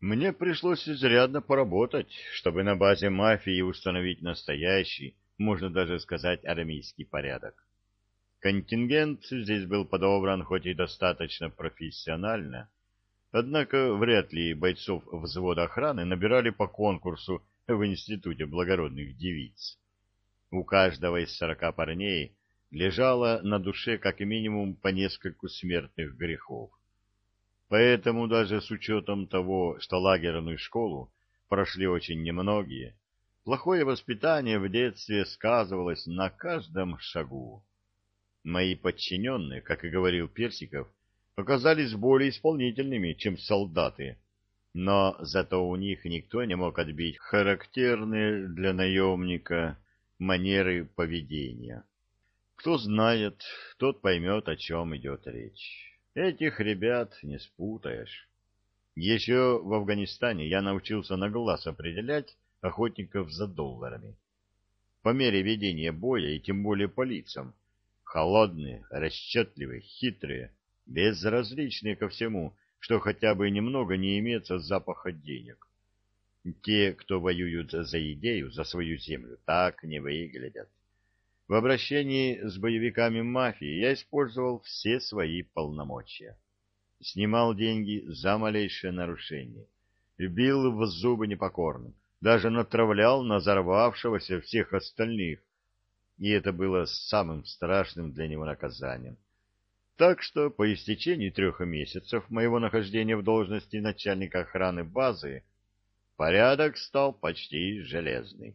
Мне пришлось изрядно поработать, чтобы на базе мафии установить настоящий, можно даже сказать, армейский порядок. Контингент здесь был подобран хоть и достаточно профессионально, однако вряд ли бойцов взвода охраны набирали по конкурсу в Институте благородных девиц. У каждого из сорока парней лежало на душе как минимум по нескольку смертных грехов. Поэтому даже с учетом того, что лагерную школу прошли очень немногие, плохое воспитание в детстве сказывалось на каждом шагу. Мои подчиненные, как и говорил Персиков, оказались более исполнительными, чем солдаты, но зато у них никто не мог отбить характерные для наемника манеры поведения. Кто знает, тот поймет, о чем идет речь. Этих ребят не спутаешь. Еще в Афганистане я научился на глаз определять охотников за долларами. По мере ведения боя и тем более по лицам, Холодные, расчетливые, хитрые, безразличные ко всему, что хотя бы немного не имеется запаха денег. Те, кто воюют за идею, за свою землю, так не выглядят. В обращении с боевиками мафии я использовал все свои полномочия. Снимал деньги за малейшее нарушение. Бил в зубы непокорным. Даже натравлял на взорвавшегося всех остальных, и это было самым страшным для него наказанием. Так что по истечении трех месяцев моего нахождения в должности начальника охраны базы порядок стал почти железный.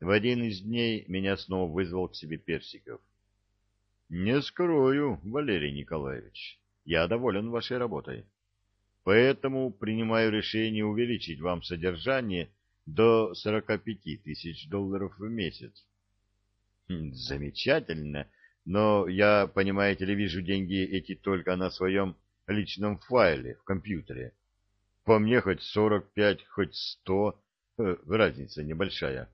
В один из дней меня снова вызвал к себе Персиков. — Не скрою, Валерий Николаевич, я доволен вашей работой. Поэтому принимаю решение увеличить вам содержание до 45 тысяч долларов в месяц Хм, замечательно, но я, понимаете ли, вижу деньги эти только на своем личном файле в компьютере. По мне хоть сорок пять, хоть сто, э, разница небольшая.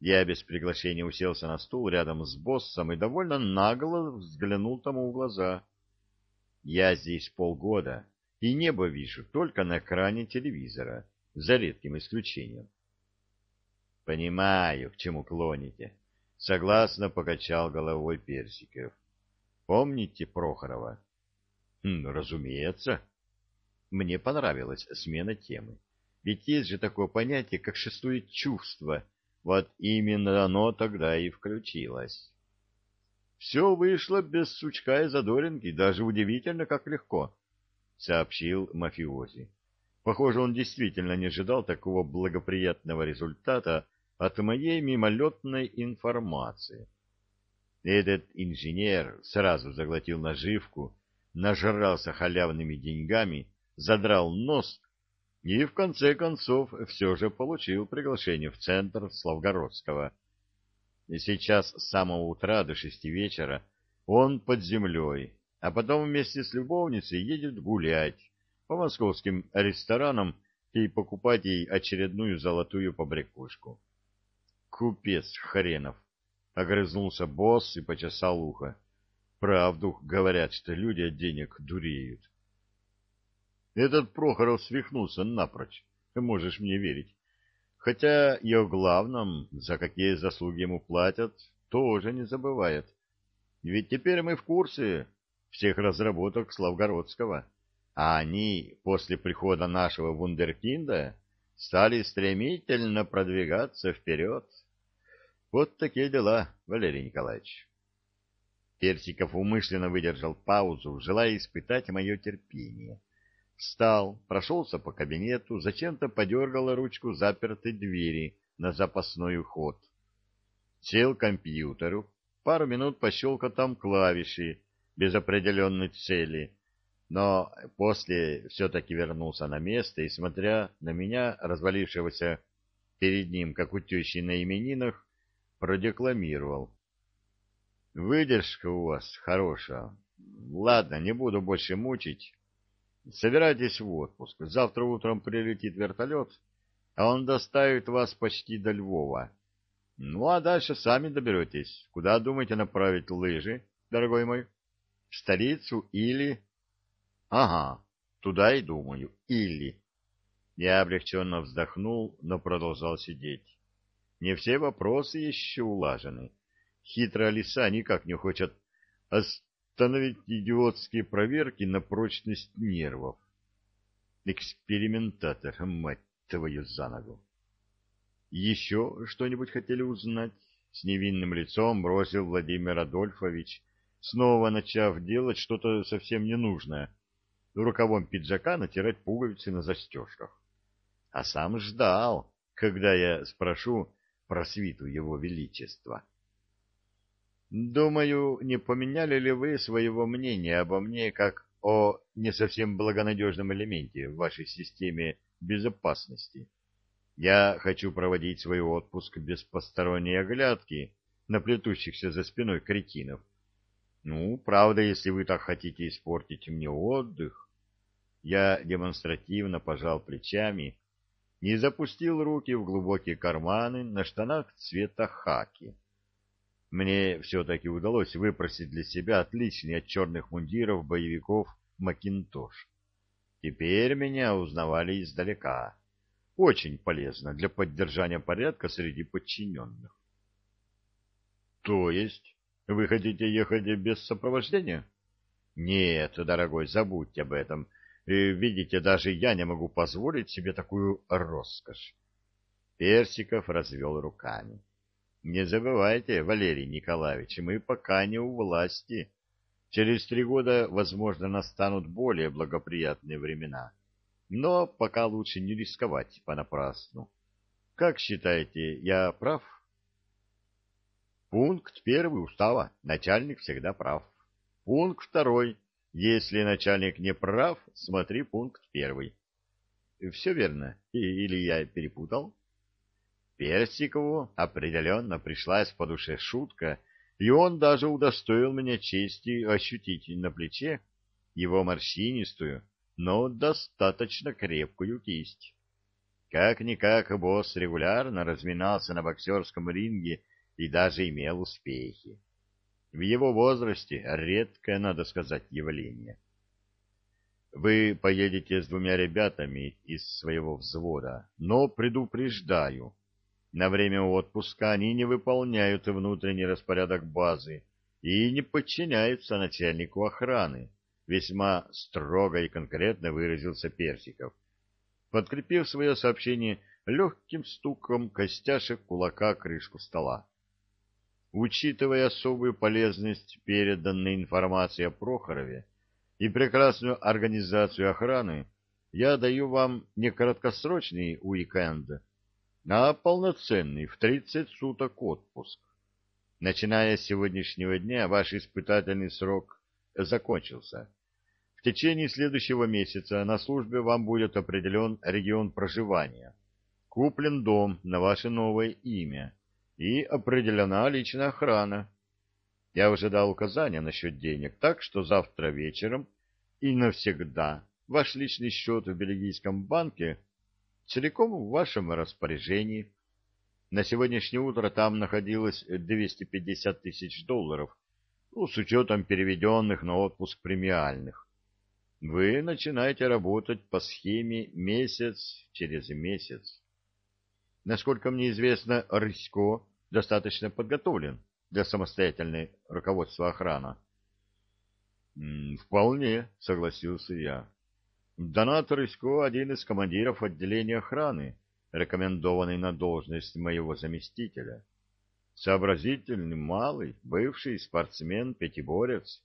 Я без приглашения уселся на стул рядом с боссом и довольно нагло взглянул тому в глаза. Я здесь полгода, и небо вижу только на экране телевизора, за редким исключением. Понимаю, к чему клоните. Согласно покачал головой Персиков. Помните Прохорова? Хм, разумеется. Мне понравилась смена темы. Ведь есть же такое понятие, как шестое чувство. Вот именно оно тогда и включилось. Все вышло без сучка и задоринки, даже удивительно, как легко, — сообщил мафиози. Похоже, он действительно не ожидал такого благоприятного результата от моей мимолетной информации. Этот инженер сразу заглотил наживку, нажрался халявными деньгами, задрал нос и, в конце концов, все же получил приглашение в центр Славгородского. И сейчас с самого утра до шести вечера он под землей, а потом вместе с любовницей едет гулять по московским ресторанам и покупать ей очередную золотую побрякушку. Купец хренов! — огрызнулся босс и почесал ухо. Правду говорят, что люди от денег дуреют. Этот Прохоров свихнулся напрочь, можешь мне верить. Хотя и о главном, за какие заслуги ему платят, тоже не забывает. Ведь теперь мы в курсе всех разработок Славгородского, а они после прихода нашего вундеркинда стали стремительно продвигаться вперед. Вот такие дела, Валерий Николаевич. Персиков умышленно выдержал паузу, желая испытать мое терпение. Встал, прошелся по кабинету, зачем-то подергал ручку запертой двери на запасной уход. Сел к компьютеру, пару минут пощелкал там клавиши, без определенной цели, но после все-таки вернулся на место и, смотря на меня, развалившегося перед ним, как у тещи на именинах, продекламировал. Выдержка у вас хорошая. Ладно, не буду больше мучить. Собирайтесь в отпуск. Завтра утром прилетит вертолет, а он доставит вас почти до Львова. Ну, а дальше сами доберетесь. Куда думаете направить лыжи, дорогой мой? В столицу или... Ага, туда и думаю. Или... Я облегченно вздохнул, но продолжал сидеть. Не все вопросы еще улажены. Хитрая лиса никак не хочет остановить идиотские проверки на прочность нервов. Экспериментатор, мать твою за ногу. Еще что-нибудь хотели узнать? С невинным лицом бросил Владимир Адольфович, снова начав делать что-то совсем ненужное. Рукавом пиджака натирать пуговицы на застежках. А сам ждал, когда я спрошу про свиту его величества. Думаю, не поменяли ли вы своего мнения обо мне как о не совсем благонадежном элементе в вашей системе безопасности? Я хочу проводить свой отпуск без посторонней оглядки на плетущихся за спиной кретинов. Ну, правда, если вы так хотите испортить мне отдых. Я демонстративно пожал плечами и запустил руки в глубокие карманы на штанах цвета хаки. Мне все-таки удалось выпросить для себя отличный от черных мундиров боевиков Макинтош. Теперь меня узнавали издалека. Очень полезно для поддержания порядка среди подчиненных. — То есть вы хотите ехать без сопровождения? — Нет, дорогой, забудьте об этом. Видите, даже я не могу позволить себе такую роскошь. Персиков развел руками. Не забывайте, Валерий Николаевич, мы пока не у власти. Через три года, возможно, настанут более благоприятные времена. Но пока лучше не рисковать понапрасну. Как считаете, я прав? Пункт первый устава. Начальник всегда прав. Пункт второй. Если начальник не прав, смотри пункт первый. Все верно? Или я перепутал? Персикову определенно пришлась по душе шутка, и он даже удостоил меня чести ощутить на плече его морщинистую, но достаточно крепкую кисть. Как-никак босс регулярно разминался на боксерском ринге и даже имел успехи. В его возрасте редкое, надо сказать, явление. Вы поедете с двумя ребятами из своего взвода, но предупреждаю, на время отпуска они не выполняют внутренний распорядок базы и не подчиняются начальнику охраны, весьма строго и конкретно выразился Персиков, подкрепив свое сообщение легким стуком костяшек кулака крышку стола. Учитывая особую полезность переданной информации о Прохорове и прекрасную организацию охраны, я даю вам не краткосрочный уикенд, а полноценный в 30 суток отпуск. Начиная с сегодняшнего дня ваш испытательный срок закончился. В течение следующего месяца на службе вам будет определен регион проживания, куплен дом на ваше новое имя и определена личная охрана. Я уже дал указания насчет денег, так что завтра вечером и навсегда ваш личный счет в бельгийском банке целиком в вашем распоряжении. На сегодняшнее утро там находилось 250 тысяч долларов, ну, с учетом переведенных на отпуск премиальных. Вы начинаете работать по схеме месяц через месяц. Насколько мне известно, Рысько достаточно подготовлен для самостоятельной руководства охраны. — Вполне, — согласился я. Донат Рысько — один из командиров отделения охраны, рекомендованный на должность моего заместителя. Сообразительный, малый, бывший спортсмен-пятиборец.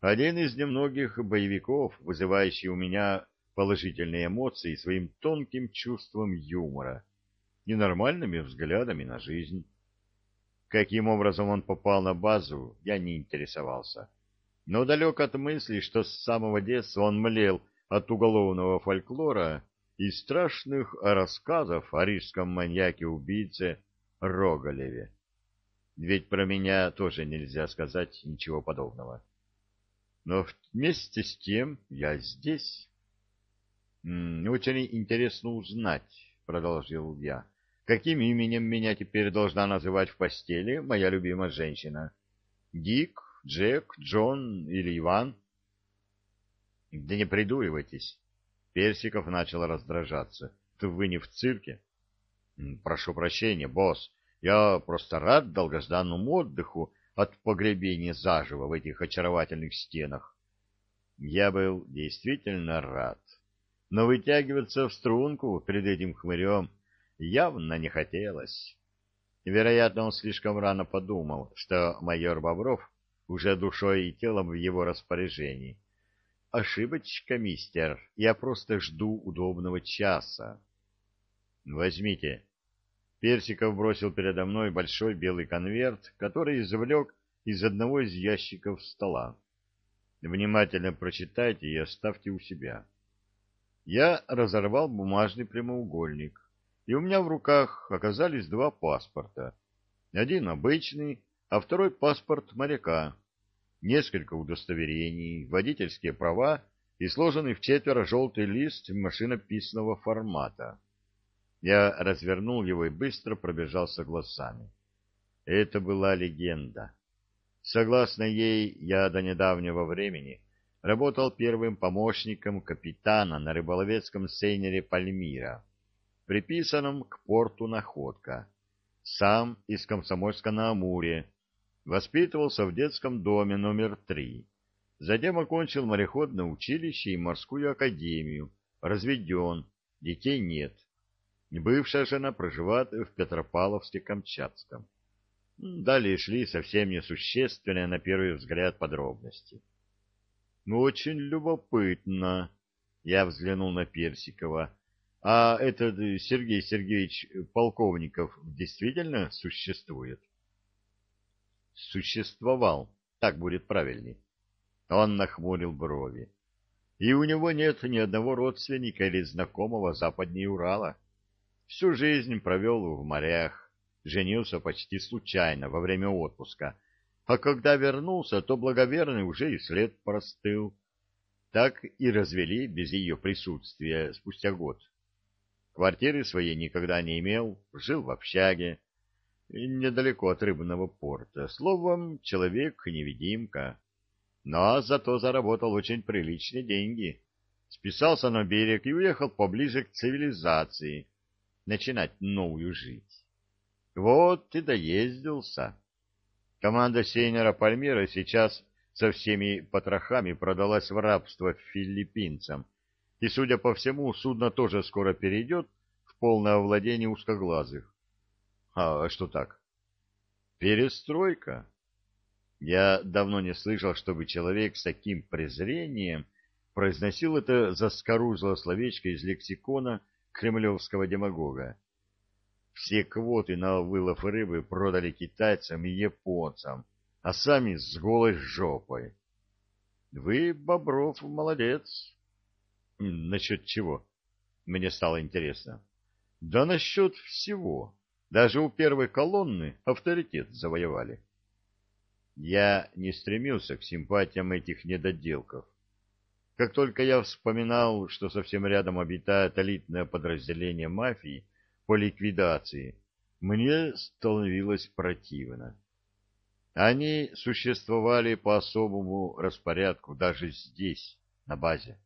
Один из немногих боевиков, вызывающий у меня положительные эмоции своим тонким чувством юмора и нормальными взглядами на жизнь. Каким образом он попал на базу, я не интересовался. Но далек от мысли, что с самого детства он млел от уголовного фольклора и страшных рассказов о рижском маньяке-убийце Роголеве. Ведь про меня тоже нельзя сказать ничего подобного. Но вместе с тем я здесь. — Очень интересно узнать, — продолжил я, — каким именем меня теперь должна называть в постели моя любимая женщина? Дик, Джек, Джон или Иван? — да не придуривайтесь. Персиков начал раздражаться. Вы не в цирке? Прошу прощения, босс. Я просто рад долгожданному отдыху от погребения заживо в этих очаровательных стенах. Я был действительно рад. Но вытягиваться в струнку перед этим хмырем явно не хотелось. Вероятно, он слишком рано подумал, что майор Бобров уже душой и телом в его распоряжении. Ошибочка, мистер, я просто жду удобного часа. Возьмите. Персиков бросил передо мной большой белый конверт, который извлек из одного из ящиков стола. Внимательно прочитайте и оставьте у себя. Я разорвал бумажный прямоугольник, и у меня в руках оказались два паспорта. Один обычный, а второй паспорт моряка. Несколько удостоверений, водительские права и сложенный в четверо желтый лист машинописного формата. Я развернул его и быстро пробежался глазами. Это была легенда. Согласно ей, я до недавнего времени работал первым помощником капитана на рыболовецком сейнере «Пальмира», приписанном к порту «Находка». Сам из Комсомольска-на-Амуре, воспитывался в детском доме номер три. Затем окончил мореходное училище и морскую академию, разведен, детей нет. Бывшая жена проживает в Петропавловске-Камчатском. Далее шли совсем несущественные на первый взгляд подробности. Ну, очень любопытно. Я взглянул на Персикова. А этот Сергей Сергеевич Полковников действительно существует? Существовал, так будет правильней. Он нахмурил брови. И у него нет ни одного родственника или знакомого западнее Урала. Всю жизнь провел в морях, женился почти случайно во время отпуска, а когда вернулся, то благоверный уже и след простыл. Так и развели без ее присутствия спустя год. Квартиры своей никогда не имел, жил в общаге, недалеко от рыбного порта. Словом, человек-невидимка. Но зато заработал очень приличные деньги. Списался на берег и уехал поближе к цивилизации, начинать новую жить. Вот и доездился. Команда Сейнера Пальмира сейчас со всеми потрохами продалась в рабство филиппинцам, и, судя по всему, судно тоже скоро перейдет в полное владение узкоглазых. А что так? Перестройка. Я давно не слышал, чтобы человек с таким презрением произносил это заскорузлое словечко из лексикона кремлевского демагога. Все квоты на вылов рыбы продали китайцам и японцам, а сами с голой жопой. Вы, Бобров, молодец. Насчет чего? Мне стало интересно. Да насчет всего. Даже у первой колонны авторитет завоевали. Я не стремился к симпатиям этих недоделков. Как только я вспоминал, что совсем рядом обитает элитное подразделение мафии, по ликвидации, мне становилось противно. Они существовали по особому распорядку даже здесь, на базе.